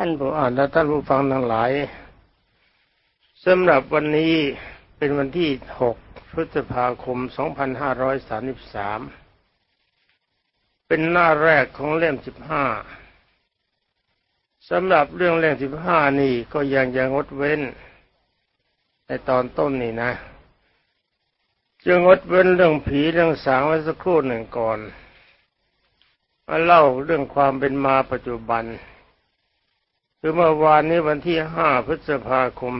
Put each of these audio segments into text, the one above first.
ท่านผู้อ่านและท่านผู้ฟังทั้งหลายสำหรับวันนี้เป็นวันที่ 6 พฤษภาคม 2533 เป็นหน้าแรกของเล่ม 15 สำหรับเรื่องเล่ม 15 นี่ก็ยังยังงดเว้น ในตอนต้นนี่นะจะงดเว้นเรื่องผีเรื่องสางไว้สักครู่หนึ่งก่อนมาเล่าเรื่องความเป็นมาปัจจุบัน คือเมื่อวานนี้วันที่ 5 พฤษภาคม 2533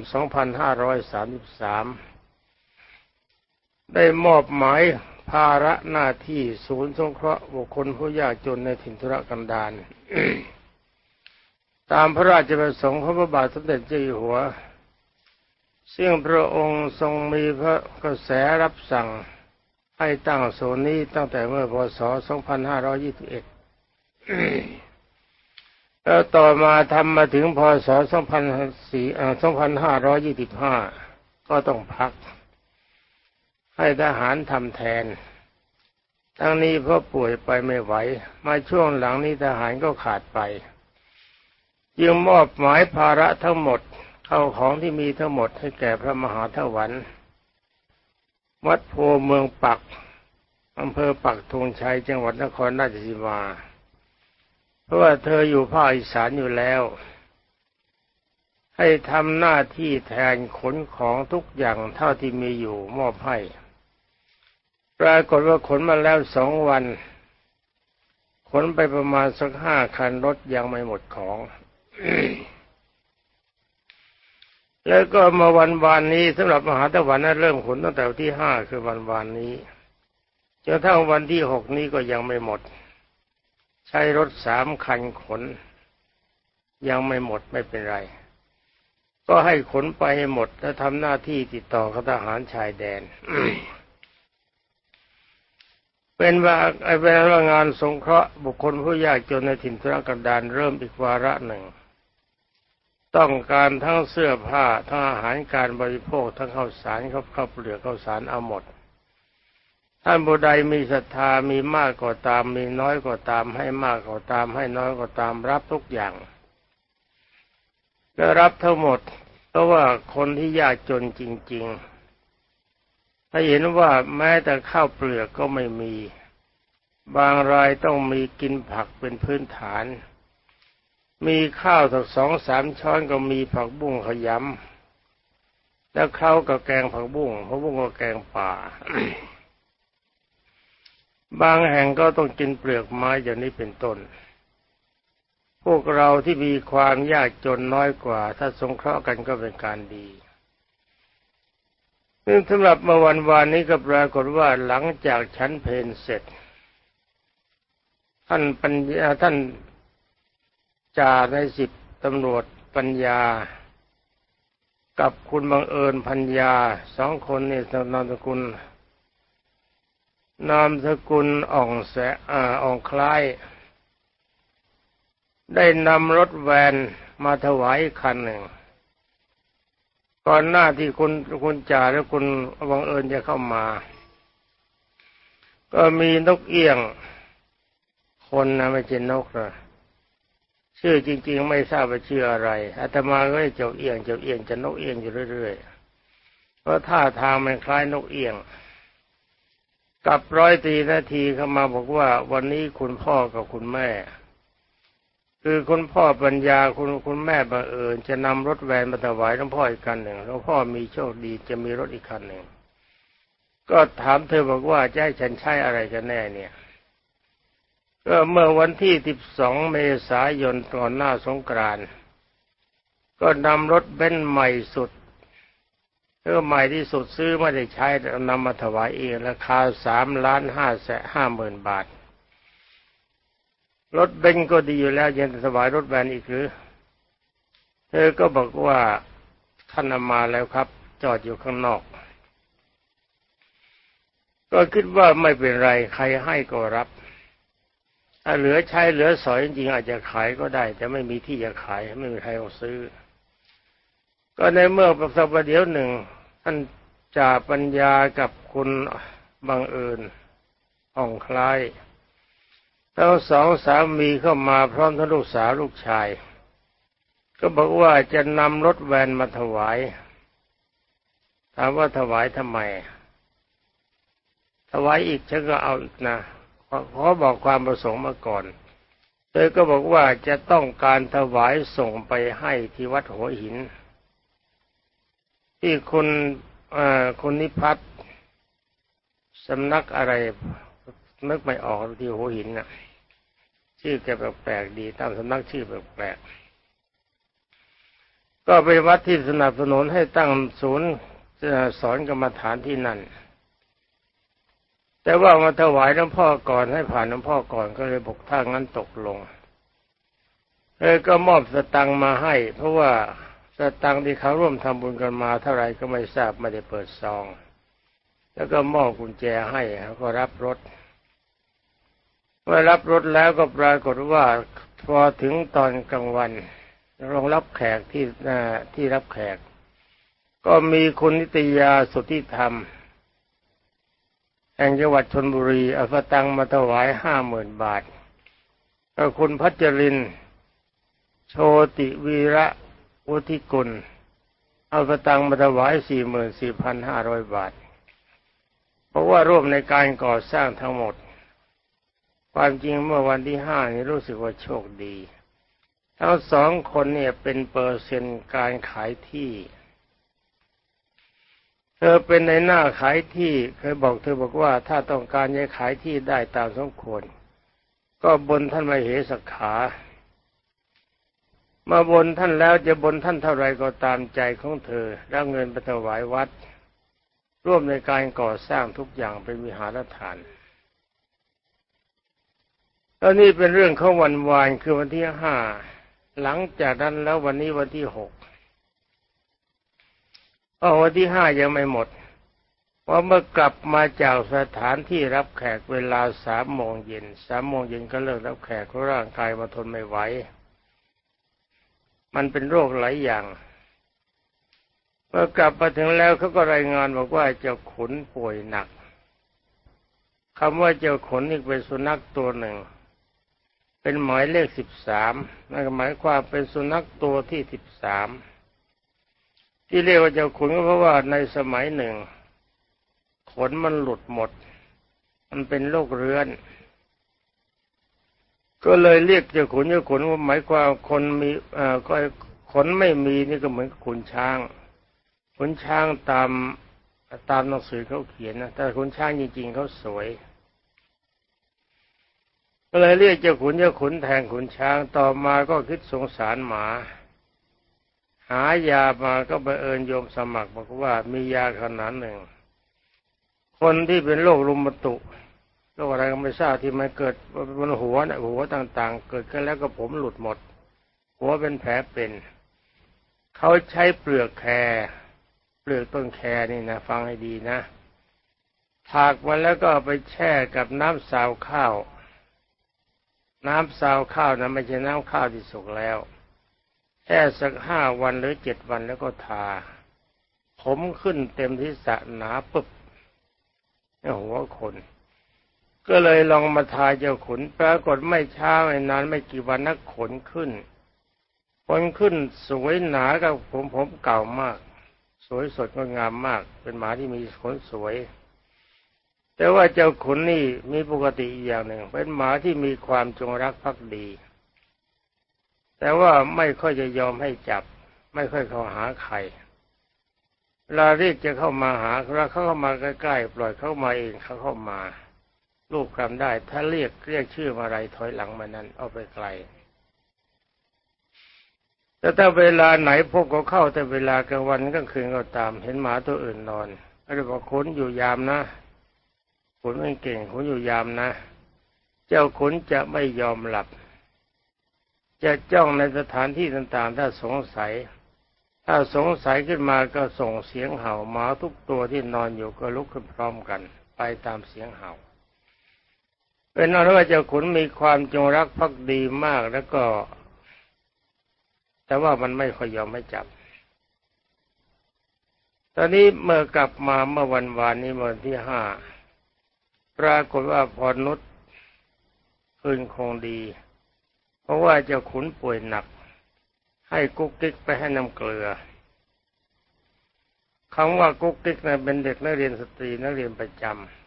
ได้มอบหมายภาระหน้าที่ศูนย์สงเคราะห์บุคคลผู้ยากจนในถิ่นธุรกันดารตามพระราชประสงค์ของพระบาทสมเด็จเจ้าอยู่หัว ซึ่งพระองค์ทรงมีพระกระแสรับสั่งให้ตั้งโซนนี้ตั้งแต่เมื่อพศ 2521 แล้วต่อมาทำมาถึงพศ 2525 ก็ต้องพัก ให้ทหารทำแทน ทั้งนี้เพราะป่วยไปไม่ไหว มาช่วงหลังนี้ทหารก็ขาดไปยึงมอบหมายภาระทั้งหมดเข้าของที่มีทั้งหมดให้แก่พระมหาถวันวัดโพเมืองปักอำเภอปักธงชัยจังหวัดนครราชสีมา เพราะว่าเธออยู่ภาคอีสานอยู่แล้ว ให้ทำหน้าที่แทนขนของทุกอย่างเท่าที่มีอยู่มอบให้ปรากฏว่าขนมาแล้วสองวัน ขนไปประมาณสักห้าคันรถยังไม่หมดของ แล้วก็มาวันวานนี้สำหรับมหาตะวันนั้นเริ่มขนตั้งแต่วันที่ห้าคือวันวานนี้จนทั้งวันที่หกนี้ก็ยังไม่หมด ใช้รถสามคันขน ยังไม่หมดไม่เป็นไร ก็ให้ขนไปให้หมดแล้วทำหน้าที่ติดต่อกับทหารชายแดน เป็นว่าไอ้เป็นว่างานสงเคราะห์บุคคลผู้ยากจนในถิ่นทุรกันดารเริ่มอีกวาระหนึ่ง ต้องการทั้งเสื้อผ้าทั้งอาหารการบริโภคทั้งข้าวสารข้าวข้าวเปลือกข้าวสารเอาหมด ท่านผู้ใดมีศรัทธามีมากก็ตาม มีน้อยก็ตาม ให้มากก็ตาม ให้น้อยก็ตามรับทุกอย่างก็รับทั้งหมด เพราะว่าคนที่ยากจนจริง ๆ ถ้าเห็นว่าแม้แต่ข้าวเปลือกก็ไม่มี บางรายต้องมีกินผักเป็นพื้นฐาน มีข้าวสักสองสามช้อนก็มีผักบุ้งขยำแล้วเขาก็แกงผักบุ้งผักบุ้งก็แกงป่า บางแห่งก็ต้องกินเปลือกไม้อย่างนี้เป็นต้น พวกเราที่มีความยากจนน้อยกว่า ถ้าสงเคราะห์กันก็เป็นการดีซึ่งสำหรับเมื่อวันวานนี้ก็ปรากฏว่าหลังจากชั้นเพนเสร็จ ท่านปัญญาท่านจ่าในสิบตำรวจปัญญา กับคุณบังเอิญพัญญาสองคนนี่นามสกุล นามสกุลอ่องแสอ่าอ่องคล้าย ได้นำรถแวนมาถวายคันหนึ่งก่อนหน้าที่คุณคุณจ่าและคุณวังเอิญจะเข้ามา ก็มีนกเอี้ยง คนนะไม่ใช่นกนะชื่อจริง ๆ ไม่ทราบว่าชื่ออะไรอาตมาก็เจ้าเอี้ยงเจ้าเอี้ยงจะนกเอี้ยงอยู่เรื่อยๆเพราะท่าทางมันคล้ายนกเอี้ยง กับร้อยตีนาทีเข้ามาบอกว่าวันนี้คุณพ่อกับคุณแม่ คือคุณพ่อปัญญาคุณคุณแม่บังเอิญจะนำรถแวนมาถวายหลวงพ่ออีกคันหนึ่งหลวงพ่อมีโชคดีจะมีรถอีกคันหนึ่งก็ถามเธอบอกว่าจะให้ฉันใช้อะไรกันแน่เนี่ยก็เมื่อวันที่ 12 เมษายนก่อนหน้าสงกรานต์ก็นำรถเบนซ์ใหม่สุด เออใหม่ที่สุดซื้อไม่ได้ใช้นำมาถวายเองราคาสามล้านห้าแสนห้าหมื่นบาท รถเบนก็ดีอยู่แล้วยังถวายรถแบนอีกหรือ เธอก็บอกว่าท่านมาแล้วครับ จอดอยู่ข้างนอก ก็คิดว่าไม่เป็นไรใครให้ก็รับ ถ้าเหลือใช้เหลือสอยจริงๆอาจจะขายก็ได้ แต่ไม่มีที่จะขายไม่มีใครเอาซื้อก็ในเมื่อสักประเดี๋ยวหนึ่งานจ่าปัญญากับคุณบังเอิญอ่องคล้ายทั้งสองสามีเข้ามาพร้อมทั้งลูกสาวลูกชาย ก็บอกว่าจะนำรถแวนมาถวาย ถามว่าถวายทำไม ถวายอีกฉันก็เอาอีกนะขอบอกความประสงค์มาก่อนเธอก็บอกว่าจะต้องการถวายส่งไปให้ที่วัดหัวหิน ที่คุณคุณนิพัฒน์สำนักอะไรนึกไม่ออกที่หัวหินน่ะ ชื่อแกแปลกๆดีตามสำนักชื่อแปลกๆก็เป็นวัดที่สนับสนุนให้ตั้งศูนย์สอนกรรมฐานที่นั่น แต่ว่ามาถวายหลวงพ่อก่อนให้ผ่านหลวงพ่อก่อนก็เลยบอกถ้างั้นตกลงเออก็มอบสตังมาให้ เพราะว่า สตังที่เขาร่วมทำบุญกันมาเท่าไรก็ไม่ทราบไม่ได้เปิดซอง แล้วก็มอบกุญแจให้เขาก็รับรถเมื่อรับรถแล้วก็ปรากฏว่าพอถึงตอนกลางวันรองรับแขกที่ที่รับแขก ก็มีคุณนิตยาสุทธิธรรมแห่งจังหวัดชนบุรีเอาสตังมาถวายห้าหมื่นบาทก็คุณพัชรินโชติวีระ อุทิกุลเอาสตังมาถวายสี่หมื่นสี่พันห้าร้อยบาท เพราะว่าร่วมในการก่อสร้างทั้งหมด ความจริงเมื่อวันที่ห้านี้รู้สึกว่าโชคดี ทั้งสองคนเนี่ยเป็นเปอร์เซ็นต์การขายที่ เธอเป็นในหน้าขายที่เคยบอกเธอบอกว่าถ้าต้องการจะขายที่ได้ตามสมควร ก็บนท่านมาเหสขา มาบนท่านแล้วจะบนท่านเท่าไรก็ตามใจของเธอแล้วเงินไปถวายวัด ร่วมในการก่อสร้างทุกอย่างเป็นวิหารฐานแล้วนี่เป็นเรื่องของวันวานคือวันที่ห้าหลังจากนั้นแล้ววันนี้วันที่หกอ๋อวันที่ห้ายังไม่หมดว่าเมื่อกลับมาจากสถานที่รับแขกเวลาสามโมงเย็นสามโมงเย็นก็เลิกรับแขกเพราะร่างกายมาทนไม่ไหว มันเป็นโรคหลายอย่างเมื่อกลับมาถึงแล้วเขาก็รายงานบอกว่าเจ้าขุนป่วยหนักคำว่าเจ้าขุนนี่เป็นสุนัขตัวหนึ่ง เป็นหมายเลขสิบสามนั่นหมายความเป็นสุนัขตัวที่สิบสามที่เรียกว่าเจ้าขุนก็เพราะว่าในสมัยหนึ่ง ขนมันหลุดหมด มันเป็นโรคเรื้อน ก็เลยเรียกเจ้าขุนเจ้าขุนว่าหมายความคนมีอ่าก็ขนไม่มีนี่ก็เหมือนขุนช้างขุนช้างตามตามหนังสือเขาเขียนนะแต่ขุนช้างจริงๆเขาสวย ก็เลยเรียกเจ้าขุนเจ้าขุนแทงขุนช้างต่อมาก็คิดสงสารหมา หายามาก็ไปเอิญโยมสมัครบอกว่ามียาขนาดหนึ่ง คนที่เป็นโรครุมตุ โรคอะไรก็ไม่ทราบที่มันเกิดบนหัวน่ะหัวต่างๆ เกิดขึ้นแล้วก็ผมหลุดหมด หัวเป็นแผลเป็นเขาใช้เปลือกแครเปลือกต้นแครนี่นะฟังให้ดีนะถากมันแล้วก็ไปแช่กับน้ำสาวข้าว น้ำสาวข้าวนะไม่ใช่น้ำข้าวที่สุกแล้ว แช่สักห้าวันหรือเจ็ดวันแล้วก็ทา ผมขึ้นเต็มที่สระหนาปึ๊บนี่หัวคน ก็เลยลองมาทาเจ้าขุน ปรากฏไม่ช้าไม่นานไม่กี่วันนักขนขึ้น ขนขึ้นสวยหนากับผมผมเก่ามาก สวยสดงดงามมาก เป็นหมาที่มีขนสวย แต่ว่าเจ้าขุนนี่มีปกติอีกอย่างหนึ่ง เป็นหมาที่มีความจงรักภักดี แต่ว่าไม่ค่อยจะยอมให้จับ ไม่ค่อยเข้าหาใครเวลาเรียกจะเข้ามาหาเราเขาเข้ามาใกล้ๆปล่อยเข้ามาเองเขาเข้ามา รูปคำได้ ถ้าเรียกเรียกชื่ออะไรถอยหลังมานั้น เอาไปไกลแต่ถ้าเวลาไหนพวกเขาเข้าแต่เวลากลางวันกลางคืนก็ตาม เห็นหมาตัวอื่นนอนก็จะบอกขุนอยู่ยามนะขุนไม่เก่งขุนอยู่ยามนะ เจ้าขุนจะไม่ยอมหลับ จะจ้องในสถานที่ต่างๆ ถ้าสงสัย ถ้าสงสัยขึ้นมาก็ส่งเสียงเห่าหมาทุกตัวที่นอนอยู่ก็ลุกขึ้นพร้อมกัน ไปตามเสียงเห่า เป็นอันว่าเจ้าขุนมีความจงรักภักดีมากแล้วก็ แต่ว่ามันไม่ค่อยยอมไม่จับ ตอนนี้เมื่อกลับมาเมื่อวันวานนี้วันที่ห้าปรากฏว่าพรนุษคืนคงดี เพราะว่าเจ้าขุนป่วยหนัก ให้กุ๊กกิ๊กไปให้น้ำเกลือคำว่ากุ๊กกิ๊กนะเป็นเด็กนักเรียนสตรีนักเรียนประจำ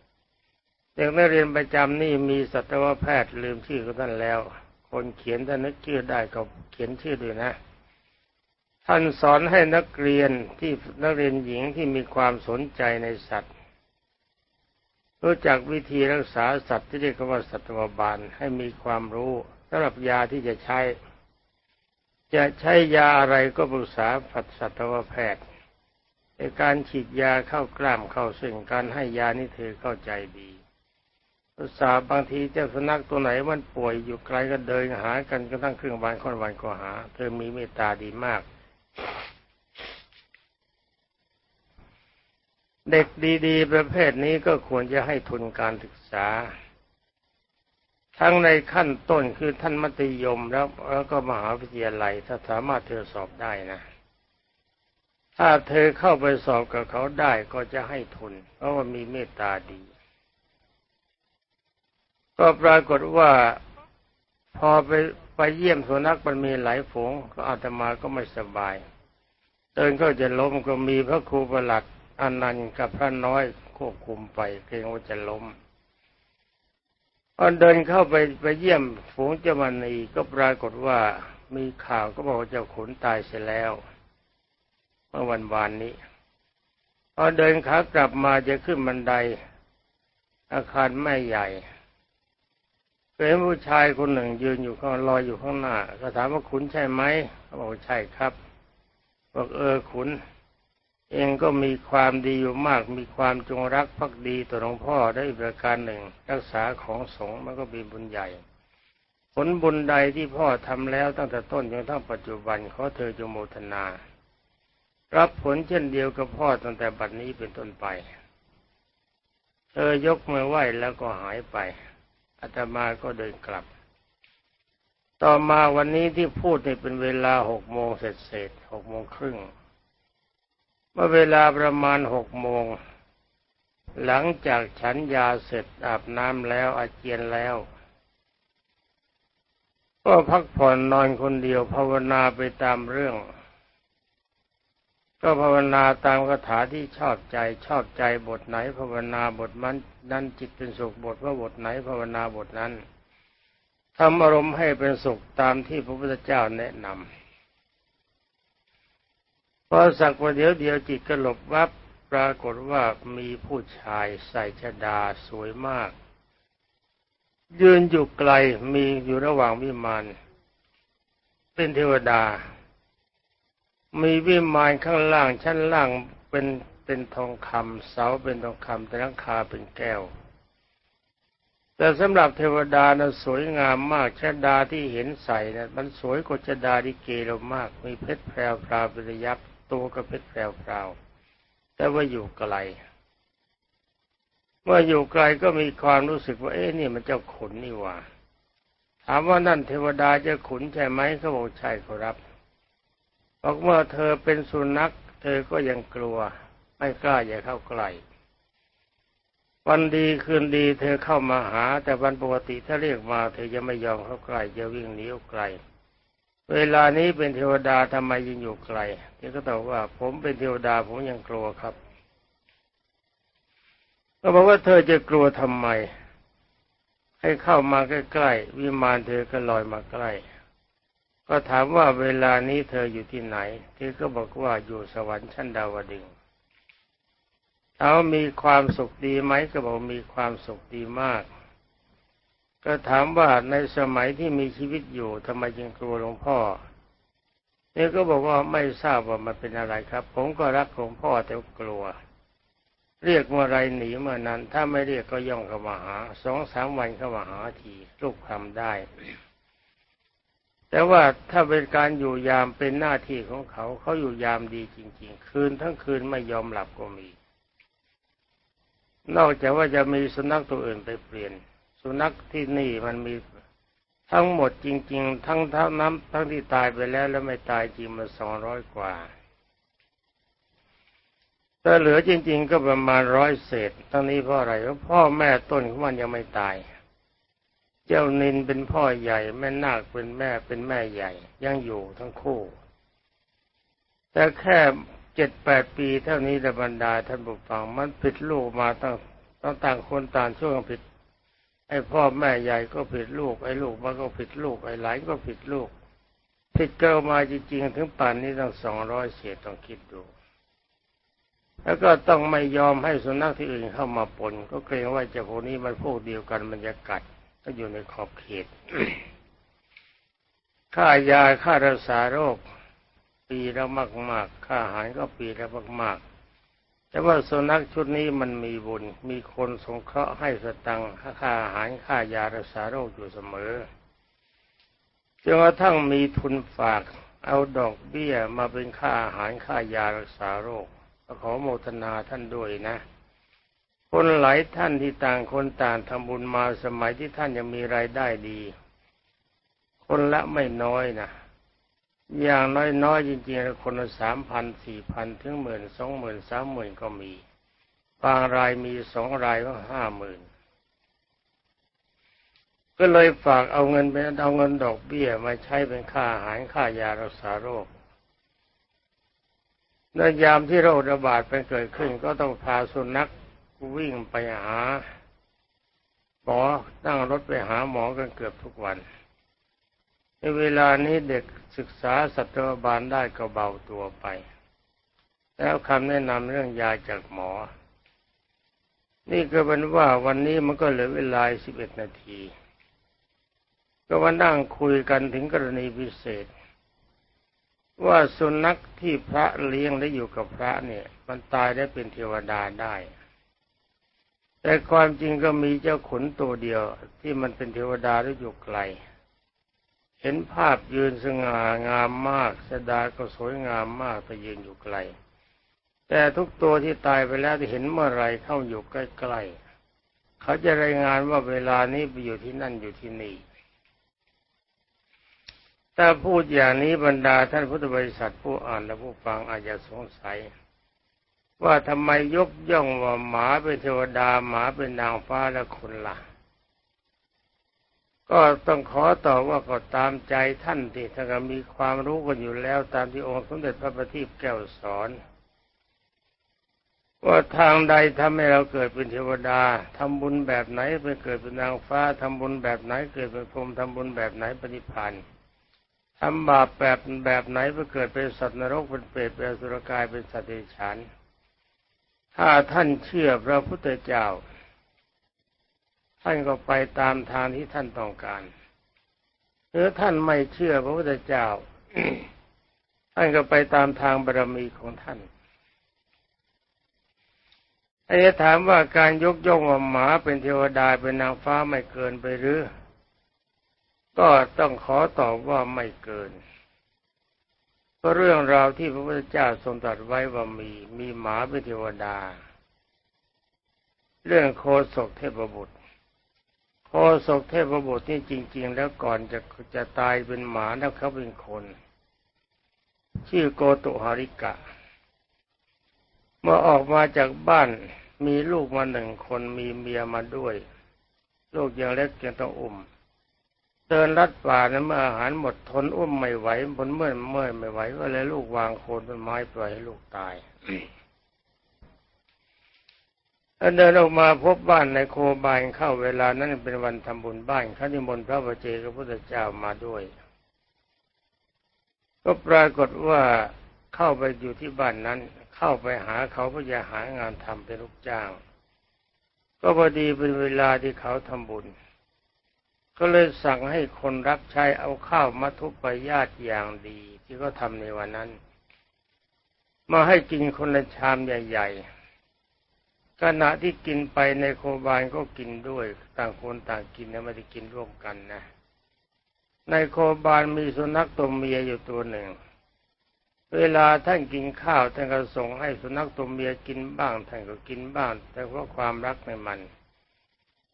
ด็กนักเรียนประจำนี่มีสัตวแพทย์ลืมชื่อของท่านแล้ว คนเขียนถ้านนึกชื่อได้ก็เขียนชื่อด้วยนะ ท่านสอนให้นักเรียนที่นักเรียนหญิงที่มีความสนใจในสัตว์ รู้จักวิธีรักษาสัตว์ที่เรียกว่าสัตวบาลให้มีความรู้สำหรับยาที่จะใช้ จะใช้ยาอะไรก็ปรึกษาผัดสัตวแพทย์ในการฉีดยาเข้ากล้ามเข้าซึ่งการให้ยานี่เธอเข้าใจดี ภาษาบางทีเจ้าสุนัขตัวไหนมันป่วยอยู่ไกลก็เดินหากันกระทั่งครึ่งวันค่อนวันก็หา เธอมีเมตตาดีมาก เด็กดีๆ ประเภทนี้ก็ควรจะให้ทุนการศึกษา ทั้งในขั้นต้นคือท่านมัธยมแล้วแล้วก็มหาวิทยาลัยถ้าสามารถเธอสอบได้นะถ้าเธอเข้าไปสอบกับเขาได้ก็จะให้ทุน เพราะว่ามีเมตตาดี ก็ปรากฏว่าพอไปไปเยี่ยมสุนัขมันมีหลายฝูงก็อาตมาก็ไม่สบายเดินก็จะล้มก็มีพระครูประหลัดอนันต์กับพระน้อยควบคุมไปเกรงว่าจะล้มตอเดินเข้าไปไปเยี่ยมฝูงเจ้ามันนีก็ปรากฏว่ามีข่าวก็บอกว่าเจ้าขุนตายเสียแล้วเมื่อวันวานนี้พอเดินขากลับมาจะขึ้นบันไดอาคารไม่ใหญ่ เห็นผู้ชายคนหนึ่งยืนอยู่ข้างลอยอยู่ข้างหน้าก็ถามว่าขุนใช่ไหมเขาบอกใช่ครับบอกเออขุน เองก็มีความดีอยู่มาก มีความจงรักภักดีต่อหลวงพ่อได้ประการหนึ่ง รักษาของสงฆ์มันก็มีบุญใหญ่ ผลบุญใดที่พ่อทำแล้วตั้งแต่ต้นจนทั้งปัจจุบันขอเธอจงโมทนา รับผลเช่นเดียวกับพ่อตั้งแต่บัดนี้เป็นต้นไป เธอยกมือไหว้แล้วก็หายไป อาตมาก็เดินกลับ ต่อมาวันนี้ที่พูดนี่เป็นเวลาหกโมงเสร็จเสร็จหกโมงครึ่งเมื่อเวลาประมาณหกโมง หลังจากฉันยาเสร็จอาบน้ำแล้วอาเจียนแล้ว ก็พักผ่อนนอนคนเดียวภาวนาไปตามเรื่อง ก็ภาวนาตามคาถาที่ชอบใจชอบใจบทไหน ภาวนาบทมันนั้นจิตเป็นสุขบทว่าบทไหนภาวนาบทนั้นทำอารมณ์ให้เป็นสุขตามที่พระพุทธเจ้าแนะนำพอสักว่าเดียวเดียวจิตก็หลบวับปรากฏว่ามีผู้ชายใส่ชดาสวยมาก ยืนอยู่ไกลมีอยู่ระหว่างวิมานเป็นเทวดา มีวิมานข้างล่างชั้นล่างเป็นเป็นทองคำเสาเป็นทองคำแต่หลังคาเป็นแก้ว แต่สำหรับเทวดานะสวยงามมากชดาที่เห็นใส่นะมันสวยกว่าชดาที่เกลมาก มีเพชรแพรวพราวเป็นยับตัวก็เพชรแพรวพราวแต่ว่าอยู่ไกลเมื่ออยู่ไกลก็มีความรู้สึกว่าเอ๊ะนี่มันเจ้าขุนนี่หว่า ถามว่านั่นเทวดาเจ้าขุนใช่ไหมเขาบอกใช่ครับ บอกเมื่อเธอเป็นสุนัข เธอก็ยังกลัว ไม่กล้าอย่าเข้าใกล้วันดีคืนดีเธอเข้ามาหา แต่วันปกติถ้าเรียกมา เธอจะไม่ยอมเข้าใกล้จะวิ่งหนีออกไกล เวลานี้เป็นเทวดาทำไมยังอยู่ไกลเธอก็ตอบว่า ผมเป็นเทวดาผมยังกลัวครับ ก็บอกว่าเธอจะกลัวทำไม ให้เข้ามาใกล้ๆวิมานเธอก็ลอยมาใกล้ ก็ถามว่าเวลานี้เธออยู่ที่ไหน เธอก็บอกว่าอยู่สวรรค์ชั้นดาวดึงเขามีความสุขดีไหมก็บอกมีความสุขดีมาก ก็ถามว่าในสมัยที่มีชีวิตอยู่ทำไมจึงกลัวหลวงพ่อเนี่ยก็บอกว่าไม่ทราบว่ามันเป็นอะไรครับ ผมก็รักหลวงพ่อแต่กลัว เรียกเมื่อไรหนีเมื่อนั้น ถ้าไม่เรียกก็ย่องเข้ามาหาสองสามวันเข้ามาหาทีลูกทำได้ แต่ว่าถ้าเป็นการอยู่ยามเป็นหน้าที่ของเขา เขาอยู่ยามดีจริง ๆ คืนทั้งคืนไม่ยอมหลับก็มี นอกจากว่าจะมีสุนัขตัวอื่นไปเปลี่ยน สุนัขที่นี่มันมีทั้งหมดจริง ๆ ทั้งทั้งน้ำทั้งที่ตายไปแล้วแล้วไม่ตายจริงมาสองร้อยกว่าแต่เหลือจริง ๆ ก็ประมาณร้อยเศษทั้งนี้เพราะอะไรเพราะพ่อแม่ต้นของมันยังไม่ตาย เจ้านินเป็นพ่อใหญ่ แม่นาคเป็นแม่เป็นแม่ใหญ่ ยังอยู่ทั้งคู่ แต่แค่เจ็ดแปดปีเท่านี้ระบรรดาท่านบุฟังมันผิดลูกมาตั้งต้องต่างคนต่างช่วงผิด ไอ้พ่อแม่ใหญ่ก็ผิดลูก ไอ้ลูกมันก็ผิดลูก ไอ้หลานก็ผิดลูก ผิดเกินมาจริงๆ ถึงป่านนี้ตั้งสองร้อยเศษต้องคิดดู แล้วก็ต้องไม่ยอมให้สุนัขที่อื่นเข้ามาปน ก็เกรงว่าเจ้าพวกนี้มันพวกเดียวกันมันจะกัด ก็อยู่ในขอบเขต ค่ายาค่ารักษาโรค ปีละมากๆ ค่าอาหารก็ปีละมากๆ แต่ว่าสุนัขชุดนี้มันมีบุญ มีคนสงเคราะห์ให้สตังค่าอาหารค่ายารักษาโรคอยู่เสมอจนกระทั่งมีทุนฝาก เอาดอกเบี้ยมาเป็นค่าอาหารค่ายารักษาโรคขอโมทนาท่านด้วยนะ คนหลายท่านที่ต่างคนต่างทำบุญมาสมัยที่ท่านยังมีรายได้ดี คนละไม่น้อยนะอย่างน้อยๆจริงๆคนละสามพันสี่พันถึงหมื่นสองหมื่นสามหมื่นก็มีบางรายมีสองรายก็ห้าหมื่นก็เลยฝากเอาเงินไปเอาเงินดอกเบี้ยมาใช้เป็นค่าอาหารค่ายารักษาโรคในยามที่โรคระบาดเป็นเกิดขึ้น ก็ต้องพาสุนัข วิ่งไปหาหมอตั้งรถไปหาหมอกันเกือบทุกวัน ในเวลานี้เด็กศึกษาสัตวบาลได้ก็เบาตัวไป แล้วคำแนะนำเรื่องยาจากหมอ นี่ก็เป็นว่าวันนี้มันก็เหลือเวลาสิบเอ็ดนาที ก็มานั่งคุยกันถึงกรณีพิเศษ ว่าสุนัขที่พระเลี้ยงและอยู่กับพระเนี่ย มันตายได้เป็นเทวดาได้ แต่ความจริงก็มีเจ้าขุนตัวเดียว ที่มันเป็นเทวดาแล้วอยู่ไกล เห็นภาพยืนสง่างามมากสดาก็สวยงามมากแต่ยืนอยู่ไกล แต่ทุกตัวที่ตายไปแล้วที่เห็นเมื่อไรเข้าอยู่ใกล้ๆเขาจะรายงานว่าเวลานี้ไปอยู่ที่นั่นอยู่ที่นี่ถ้าพูดอย่างนี้บรรดาท่านพุทธบริษัทผู้อ่านและผู้ฟังอาจจะสงสัย ว่าทำไมยกย่องว่าหมาเป็นเทวดาหมาเป็นนางฟ้าและคนละ่ะ ก็ต้องขอตอบว่าก็ตามใจท่านที่ท่านก็มีความรู้กันอยู่แล้วตามที่องค์สมเด็จพระบัณฑิตแก้วสอน ว่าทางใดทำให้เราเกิดเป็นเทวดาทำบุญแบบไหนไปเกิดเป็นนางฟ้าทำบุญแบบไหนเกิดเป็นพรหมทำบุญแบบไหนปฏิพันธ์ทำบาปแบบแบบไหนไปเกิดเป็นสัตว์นรกเป็นเปรตเป็นสุรกายเป็นสัตว์เดรัจฉาน ถ้าท่านเชื่อพระพุทธเจ้า ท่านก็ไปตามทางที่ท่านต้องการหรือท่านไม่เชื่อพระพุทธเจ้า ท่านก็ไปตามทางบารมีของท่านไอ้ถามว่าการยกย่องว่าหมาเป็นเทวดาเป็นนางฟ้าไม่เกินไปหรือ ก็ต้องขอตอบว่าไม่เกิน เพราะเรื่องราวที่พระพุทธเจ้าทรงตรัสไว้ว่ามีมีหมาเป็นเทวดา เรื่องโคศกเทพบุตร โคศกเทพบุตรนี่จริง ๆ แล้วก่อนจะจะตายเป็นหมาแล้วเขาเป็นคน ชื่อโกตุหาริกะ เมื่อออกมาจากบ้านมีลูกมาหนึ่งคนมีเมียมาด้วย ลูกยังเล็กยังต้องอุ้ม เดินลัดป่านะเมื่ออาหารหมดทนอุ้มไม่ไหวบนเมื่อเมื่อไม่ไหวก็เลยลูกวางโคนต้นไม้ปล่อยให้ลูกตายเดินออกมาพบบ้านในโคบายเข้าเวลานั้นเป็นวันทำบุญบ้านเขานิมนต์พระบเจกับพระพุทธเจ้ามาด้วย ก็ปรากฏว่าเข้าไปอยู่ที่บ้านนั้น เข้าไปหาเขาเพื่อจะหางานทำเป็นลูกจ้าง ก็พอดีเป็นเวลาที่เขาทำบุญ ก็เลยสั่งให้คนรับใช้เอาข้าวมัทุปญาติอย่างดี ที่เขาทำในวันนั้น มาให้กินคนละชามใหญ่ๆขณะที่กินไปในโคบานก็กินด้วย ต่างคนต่างกินนะไม่ได้กินร่วมกันนะ ในโคบานมีสุนัขตัวเมียอยู่ตัวหนึ่ง เวลาท่านกินข้าวท่านก็ส่งให้สุนัขตัวเมียกินบ้างท่านก็กินบ้างแต่เพราะความรักในมัน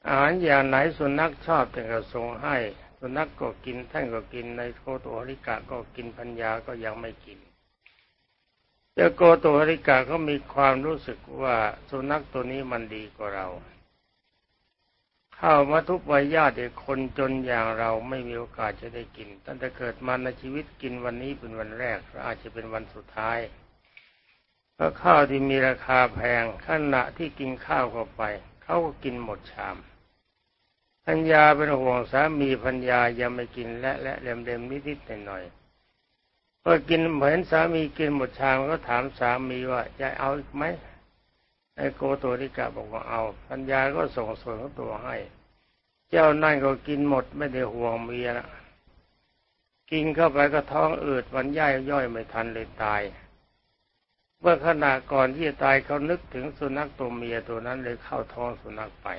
อาหารอย่างไหนสุนัขชอบท่านก็ส่งให้ สุนัขกก็กินท่านก็กินในโกโตฮริกะก็กินพัญญาก็ยังไม่กินแต่โกโตฮริกะก็มีความรู้สึกว่าสุนัขตัวนี้มันดีกว่าเราข้าวมัทุกวัยญาติคนจนอย่างเราไม่มีโอกาสจะได้กิน ตั้งแต่เกิดมาในชีวิตกินวันนี้เป็นวันแรกอาจจะเป็นวันสุดท้ายเพราะข้าวที่มีราคาแพงขณะที่กินข้าวเข้าไป เขาก็กินหมดชาม พัญญาเป็นห่วงสามีพัญญายังไม่กินและและเล็มๆนิดๆหน่อยๆพอกินเหมือนสามีกินหมดชามก็ถามสามีว่าจะเอาอีกไหมไอ้โกโตริกะบอกว่าเอาพัญญาก็ส่งส่วนของตัวให้ เจ้านั่นก็กินหมดไม่ได้ห่วงเมียละกินเข้าไปก็ท้องอืดวันย่ายย่อยไม่ทันเลยตายเมื่อขณะก่อนที่จะตายเขานึกถึงสุนัขตัวเมียตัวนั้นเลยเข้าท้องสุนัขไป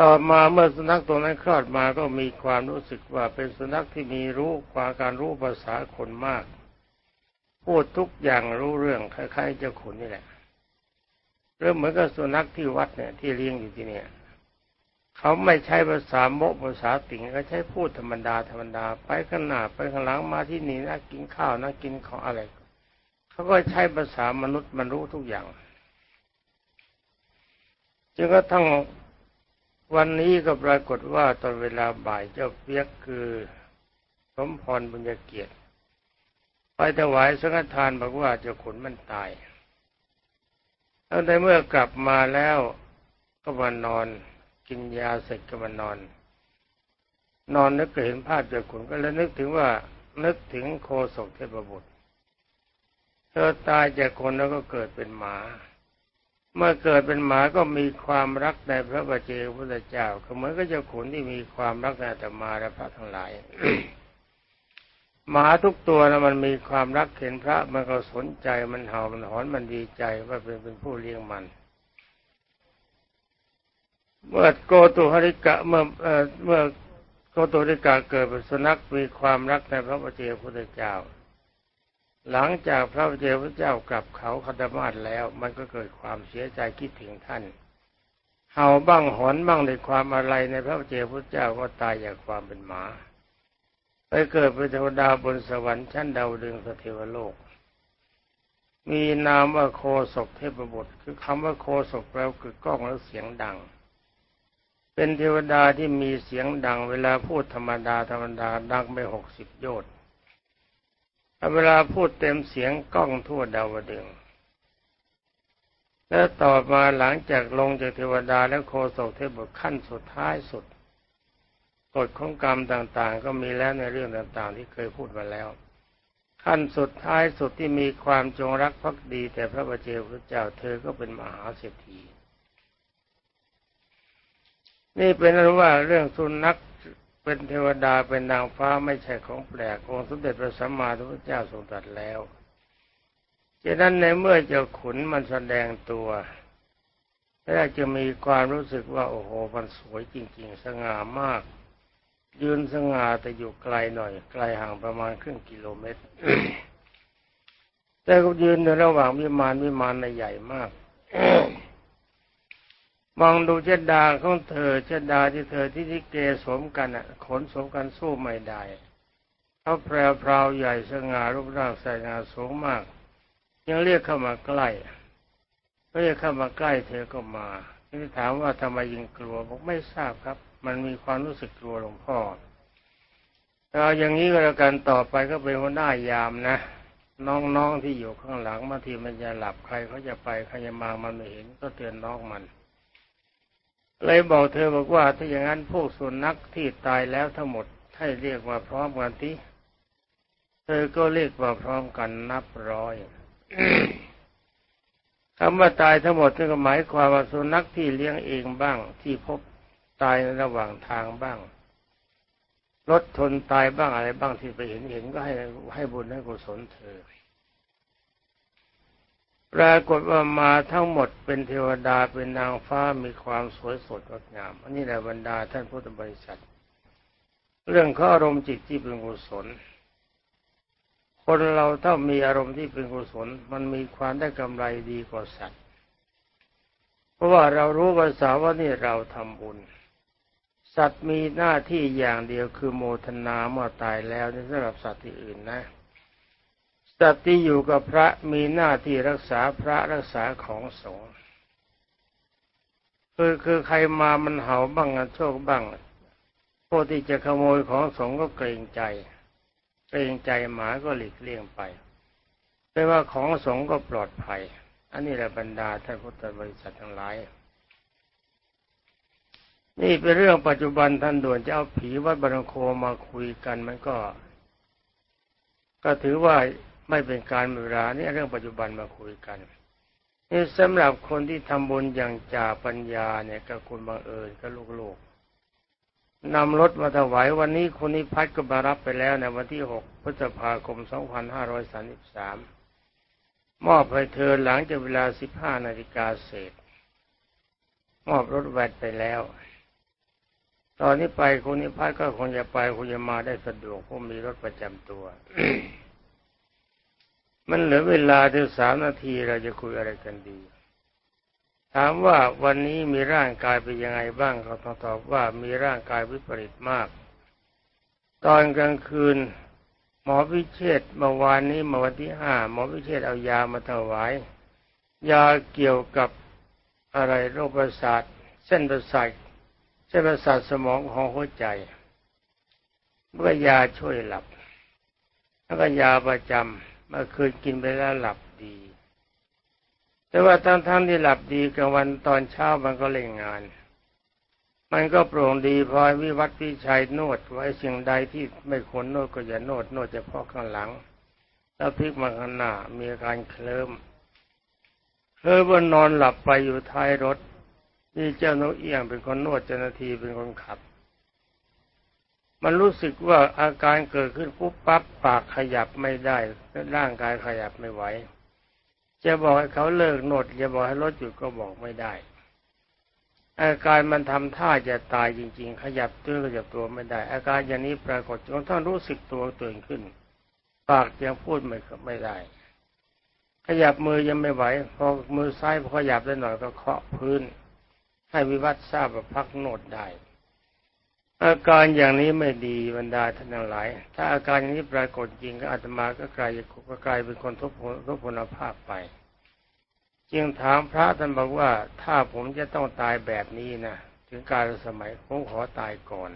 ต่อมาเมื่อสุนัขตัวนั้นคลอดมาก็มีความรู้สึกว่าเป็นสุนัขที่มีรู้ความการรู้ภาษาคนมาก พูดทุกอย่างรู้เรื่องคล้ายๆเจ้าขุนนี่แหละเริ่มเหมือนกับสุนัขที่วัดเนี่ยที่เลี้ยงอยู่ที่เนี่ยเขาไม่ใช้ภาษาโมกภาษาติ่งเขาใช้พูดธรรมดาธรรมดาไปข้างหน้าไปข้างหลังมาที่นี่นะกินข้าวนะกินของอะไรเขาก็ใช้ภาษามนุษย์มันรู้ทุกอย่างจนกระทั่ง วันนี้ก็ปรากฏว่าตอนเวลาบ่ายเจ้าเปียกคือสมพรบุญญเกียรติ ไปถวายสังฆทานบอกว่าเจ้าขุนมันตายแล้วในเมื่อกลับมาแล้วก็มานอน กินยาเสร็จก็มานอน นอนนึกเห็นภาพเจ้าขุนก็เลยนึกถึงว่านึกถึงโคศกเทพบุตร เธอตายจากคนแล้วก็เกิดเป็นหมา เมื่อเกิดเป็นหมาก็มีความรักในพระบัจเจกพุทธเจ้าก็เหมือนกับเจ้าขุนที่มีความรักในธรรมาและพระทั้งหลายหมาทุกตัวนะมันมีความรักเห็นพระมันก็สนใจมันเห่ามันหอนมันดีใจว่าเป็นเป็นผู้เลี้ยงมัน เมื่อโกตุหริกะเมื่อเมื่อโกตุหริกะเกิดเป็นสุนัขมีความรักในพระพุทธพุทธเจ้า หลังจากพระพุทธพุทธเจ้ากลับเขาคดมาศแล้ว มันก็เกิดความเสียใจคิดถึงท่านเห่าบ้างหอนบ้างในความอะไรในพระพุทธพุทธเจ้าก็ตายจากความเป็นหมา ไปเกิดเป็นเทวดาบนสวรรค์ชั้นดาวดึงสเทวโลก มีนามว่าโคศกเทพบุตร คือคำว่าโคศกแปลคือกล้องแล้วเสียงดัง เป็นเทวดาที่มีเสียงดัง เวลาพูดธรรมดาธรรมดาดังไปหกสิบโยชน์ เวลาพูดเต็มเสียงกล้องทั่วดาวดึงแล้วต่อมาหลังจากลงจากเทวดาแล้วโคศกเทพบุตรขั้นสุดท้ายสุดกฎของกรรมต่างๆ ก็มีแล้วในเรื่องต่างๆ ที่เคยพูดมาแล้ว ขั้นสุดท้ายสุดที่มีความจงรักภักดี แต่พระบาเจ้าพระเจ้าเธอก็เป็นมหาเศรษฐีนี่เป็นอนว่าเรื่องสุนัข เป็นเทวดาเป็นนางฟ้าไม่ใช่ของแปลกองค์สมเด็จพระสัมมาสัมพุทธเจ้าทรงตรัสแล้วฉะนั้นในเมื่อเจ้าขุนมันแสดงตัวแล้จะมีความรู้สึกว่าโอ้โหมันสวยจริง ๆ สง่ามาก ยืนสง่าแต่อยู่ไกลหน่อย ไกลห่างประมาณครึ่งกิโลเมตร แต่ก็ยืนในระหว่างวิมานวิมานใหญ่มาก มองดูเจดาของเธอเจดาที่เธอที่ที่เกสมกันอะ ขนสมกันสู้ไม่ได้เขาแพรวพราวใหญ่สง่ารูปร่างใส่งาสูงมาก ยังเรียกเข้ามาใกล้เรียกเข้ามาใกล้เธอก็มาที่ถามว่าทำไมยิงกลัวบอกไม่ทราบครับ มันมีความรู้สึกกลัวหลวงพ่อเอาอย่างนี้ก็แล้วกันต่อไปก็เป็นหัวหน้ายามนะน้องๆที่อยู่ข้างหลังบางทีมันจะหลับใครเขาจะไปใครจะมามันไม่เห็นก็เตือนน้องมัน เลยบอกเธอบอกว่าถ้าอย่างนั้นพวกสุนัขที่ตายแล้วทั้งหมดให้เรียกมาพร้อมกันที่เธอก็เรียกมาพร้อมกันนับร้อยคำว่าตายทั้งหมดนี่ก็หมายความว่าสุนัขที่เลี้ยงเองบ้าง ที่พบตายในระหว่างทางบ้างรถชนตายบ้างอะไรบ้างที่ไปเห็นเห็นก็ให้ให้บุญให้กุศลเธอ ปรากฏว่ามาทั้งหมดเป็นเทวดาเป็นนางฟ้ามีความสวยสดงดงาม อันนี้แหละบรรดาท่านพุทธบริษัท เรื่องข้ออารมณ์จิตที่เป็นกุศล คนเราถ้ามีอารมณ์ที่เป็นกุศล มันมีความได้กำไรดีกว่าสัตว์ เพราะว่าเรารู้ภาษาว่านี่เราทำบุญ สัตว์มีหน้าที่อย่างเดียวคือโมทนาเมื่อตายแล้วนี่สำหรับสัตว์ที่อื่นนะ สัตว์ที่อยู่กับพระมีหน้าที่รักษาพระรักษาของสงฆ์คือคือใครมามันเห่าบ้างโชคบ้างพวกที่จะขโมยของสงฆ์ก็เกรงใจ เกรงใจหมาก็หลีกเลี่ยงไปแปลว่าของสงฆ์ก็ปลอดภัย อันนี้แหละบรรดาท่านพุทธบริษัททั้งหลาย นี่เป็นเรื่องปัจจุบันท่านด่วนจะเอาผีวัดบรรโคมาคุยกันมันก็ ก็ถือว่า ไม่เป็นการเวลานี่เรื่องปัจจุบันมาคุยกันนี่สำหรับคนที่ทำบุญอย่างจ่าปัญญาเนี่ยกับคุณบังเอิญกับลูกๆนำรถมาถวายวันนี้คุณนิพัฒน์ก็มารับไปแล้วในวันที่6พฤษภาคม2533มอบให้เธอหลังจากเวลา15นาฬิกาเศษ มอบรถแวดไปแล้ว ตอนนี้ไปคุณนิพัฒน์ก็คงจะไปคงจะมาได้สะดวกเพราะมีรถประจำตัว มันเหลือเวลาถึงสามนาทีเราจะคุยอะไรกันดี ถามว่าวันนี้มีร่างกายเป็นยังไงบ้างเขาต้องตอบว่ามีร่างกายวิปริตมาก ตอนกลางคืน หมอพิเชษเมื่อวานนี้มาวันที่ห้าหมอพิเชษเอายามาถวาย ยาเกี่ยวกับอะไรโรคประสาทเส้นประสาทเส้นประสาทสมองของหัวใจเมื่อยาช่วยหลับแล้วก็ยาประจำ เมื่อคืนกินไปแล้วหลับดี แต่ว่าทั้งๆทที่หลับดีกลางวันตอนเช้ามันก็เล่นงาน มันก็โปร่งดีพอวิวัฒน์วิชัยโนดไว้สิ่งใดที่ไม่ควรโนดก็อย่าโนดโนดเฉพาะข้างหลัง แล้วพลิกมาข้างหน้ามีอาการเคลิ้มเคลิ้มว่านอนหลับไปอยู่ท้ายรถมีเจ้าโนเอียงเป็นคนโนดเจ้าหน้าที่เป็นคนขับ มันรู้สึกว่าอาการเกิดขึ้นปุ๊บปั๊บปากขยับไม่ได้ร่างกายขยับไม่ไหวจะบอกให้เขาเลิกโนดจะบอกให้รถหยุดก็บอกไม่ได้ อาการมันทำท่าจะตายจริง ๆ ขยับตัวขยับตัวไม่ได้ อาการอย่างนี้ปรากฏจนท่านรู้สึกตัวตื่นขึ้น ปากยังพูดไม่ไม่ได้ ขยับมือยังไม่ไหวพอมือซ้ายพอขยับได้หน่อยก็เคาะพื้น ให้วิวัฒทราบว่าพักโนดได้ อาการอย่างนี้ไม่ดีบรรดาท่านทั้งหลาย ถ้าอาการอย่างนี้ปรากฏจริงก็อาตมาก็กลายก็กลายเป็นคนทุพทุพพลภาพไป จึงถามพระท่านบอกว่า ถ้าผมจะต้องตายแบบนี้นะถึงการสมัยผมขอตายก่อน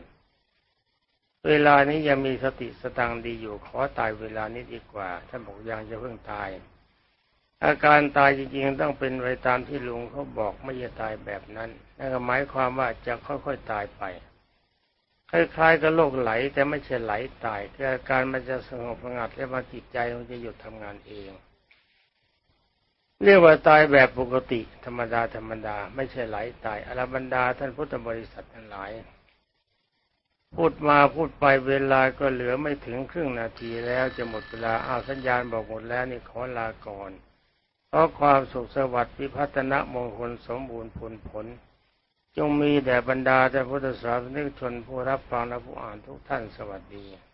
เวลานี้ยังมีสติสตังดีอยู่ขอตายเวลานี้ดีกว่าท่านบอกยังจะเพิ่งตาย อาการตายจริงๆต้องเป็นไปตามที่ลุงเขาบอกไม่จะตายแบบนั้นนั่นก็หมายความว่าจะค่อยๆตายไป คล้ายๆกับโรคไหล แต่ไม่ใช่ไหลตายคืออาการมันจะสงบสงัดแล้วมาจิตใจมันจะหยุดทำงานเอง เรียกว่าตายแบบปกติธรรมดาธรรมดา ไม่ใช่ไหลตายอรบรรดาท่านพุทธบริษัททั้งหลาย พูดมาพูดไปเวลาก็เหลือไม่ถึงครึ่งนาทีแล้วจะหมดเวลาอ้าวสัญญาณบอกหมดแล้วนี่ขอลาก่อนเพราะความสุขสวัสดิ์พิพัฒนมงคลสมบูรณ์ผลผล จงมีแด่บรรดาแต่พุทธศาสนิกชนผู้รับฟังและผู้อ่านทุกท่านสวัสดี